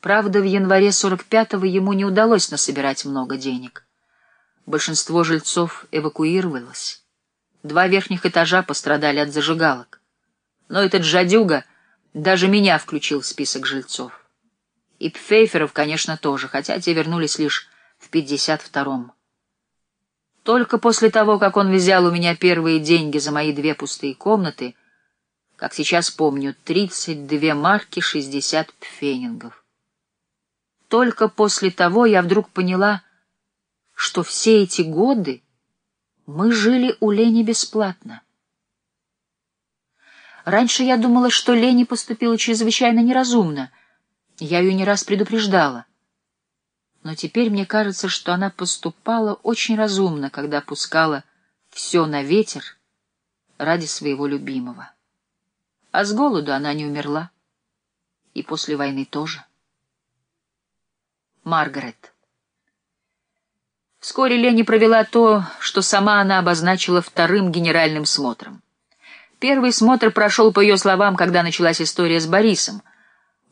Правда, в январе 45-го ему не удалось насобирать много денег. Большинство жильцов эвакуировалось. Два верхних этажа пострадали от зажигалок. Но этот жадюга даже меня включил в список жильцов. И Пфейферов, конечно, тоже, хотя те вернулись лишь в 52-м. Только после того, как он взял у меня первые деньги за мои две пустые комнаты, как сейчас помню, 32 марки 60 пфенингов. Только после того я вдруг поняла, что все эти годы мы жили у Лени бесплатно. Раньше я думала, что Лени поступила чрезвычайно неразумно. Я ее не раз предупреждала. Но теперь мне кажется, что она поступала очень разумно, когда пускала все на ветер ради своего любимого. А с голоду она не умерла. И после войны тоже. Маргарет. Вскоре Лени провела то, что сама она обозначила вторым генеральным смотром. Первый смотр прошел, по ее словам, когда началась история с Борисом.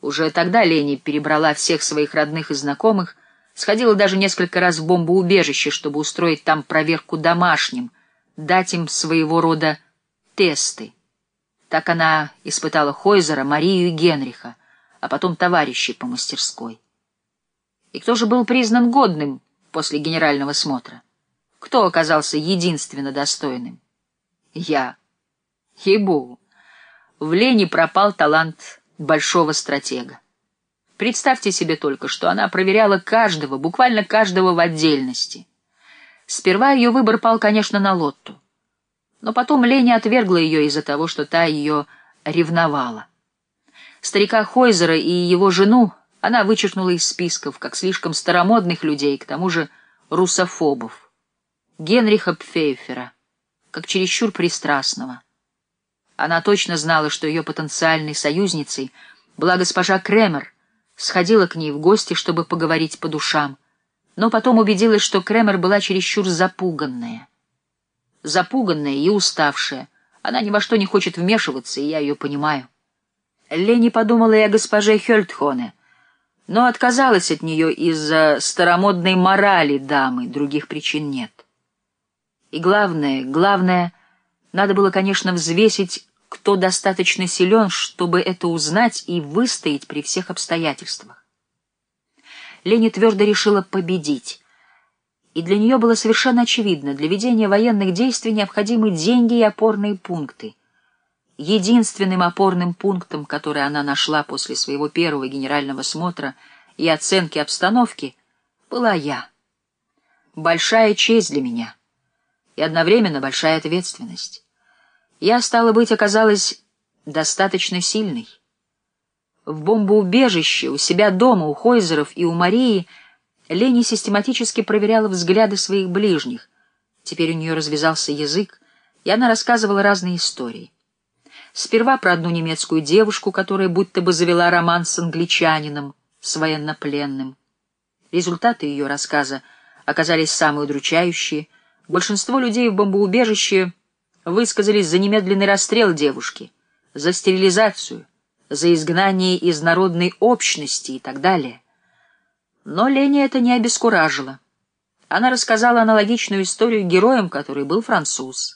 Уже тогда Лени перебрала всех своих родных и знакомых, сходила даже несколько раз в бомбоубежище, чтобы устроить там проверку домашним, дать им своего рода тесты. Так она испытала Хойзера, Марию и Генриха, а потом товарищей по мастерской. И кто же был признан годным после генерального смотра? Кто оказался единственно достойным? Я. Ей-богу. В Лене пропал талант большого стратега. Представьте себе только, что она проверяла каждого, буквально каждого в отдельности. Сперва ее выбор пал, конечно, на Лотту. Но потом Леня отвергла ее из-за того, что та ее ревновала. Старика Хойзера и его жену она вычеркнула из списков, как слишком старомодных людей, к тому же русофобов. Генриха Пфейфера, как чересчур пристрастного. Она точно знала, что ее потенциальной союзницей была госпожа Кремер, сходила к ней в гости, чтобы поговорить по душам, но потом убедилась, что Кремер была чересчур запуганная. Запуганная и уставшая. Она ни во что не хочет вмешиваться, и я ее понимаю. Лени подумала и о госпоже Хельтхоне, но отказалась от нее из-за старомодной морали дамы, других причин нет. И главное, главное, надо было, конечно, взвесить, кто достаточно силен, чтобы это узнать и выстоять при всех обстоятельствах. Лени твердо решила победить, и для нее было совершенно очевидно, для ведения военных действий необходимы деньги и опорные пункты — Единственным опорным пунктом, который она нашла после своего первого генерального смотра и оценки обстановки, была я. Большая честь для меня и одновременно большая ответственность. Я, стала быть, оказалась достаточно сильной. В бомбоубежище, у себя дома, у Хойзеров и у Марии Лени систематически проверяла взгляды своих ближних. Теперь у нее развязался язык, и она рассказывала разные истории. Сперва про одну немецкую девушку, которая будто бы завела роман с англичанином, с военнопленным. Результаты ее рассказа оказались самые удручающие. Большинство людей в бомбоубежище высказались за немедленный расстрел девушки, за стерилизацию, за изгнание из народной общности и так далее. Но Леня это не обескуражило. Она рассказала аналогичную историю героям, который был француз.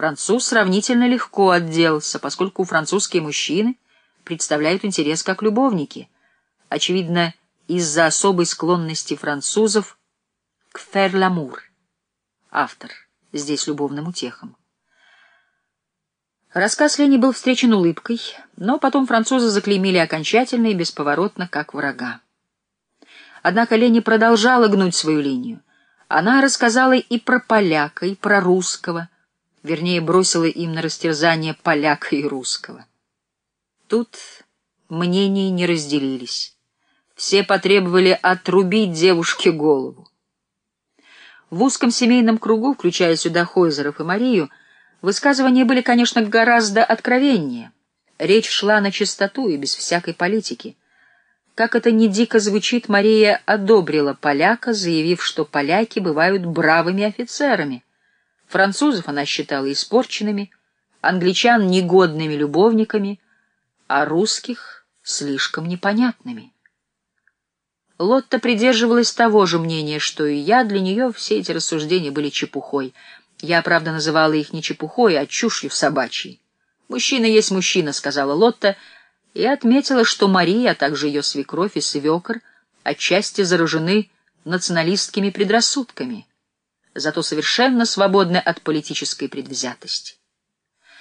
Француз сравнительно легко отделался, поскольку французские мужчины представляют интерес как любовники, очевидно, из-за особой склонности французов к фер-ламур. Автор. Здесь любовным утехам. Рассказ Лени был встречен улыбкой, но потом французы заклеймили окончательно и бесповоротно, как врага. Однако Лени продолжала гнуть свою линию. Она рассказала и про поляка, и про русского, вернее, бросила им на растерзание поляка и русского. Тут мнения не разделились. Все потребовали отрубить девушке голову. В узком семейном кругу, включая сюда Хойзеров и Марию, высказывания были, конечно, гораздо откровеннее. Речь шла на чистоту и без всякой политики. Как это ни дико звучит, Мария одобрила поляка, заявив, что поляки бывают бравыми офицерами — Французов она считала испорченными, англичан — негодными любовниками, а русских — слишком непонятными. Лотта придерживалась того же мнения, что и я, для нее все эти рассуждения были чепухой. Я, правда, называла их не чепухой, а чушью собачьей. «Мужчина есть мужчина», — сказала Лотта, и отметила, что Мария, а также ее свекровь и свекор отчасти заражены националистскими предрассудками, зато совершенно свободны от политической предвзятости.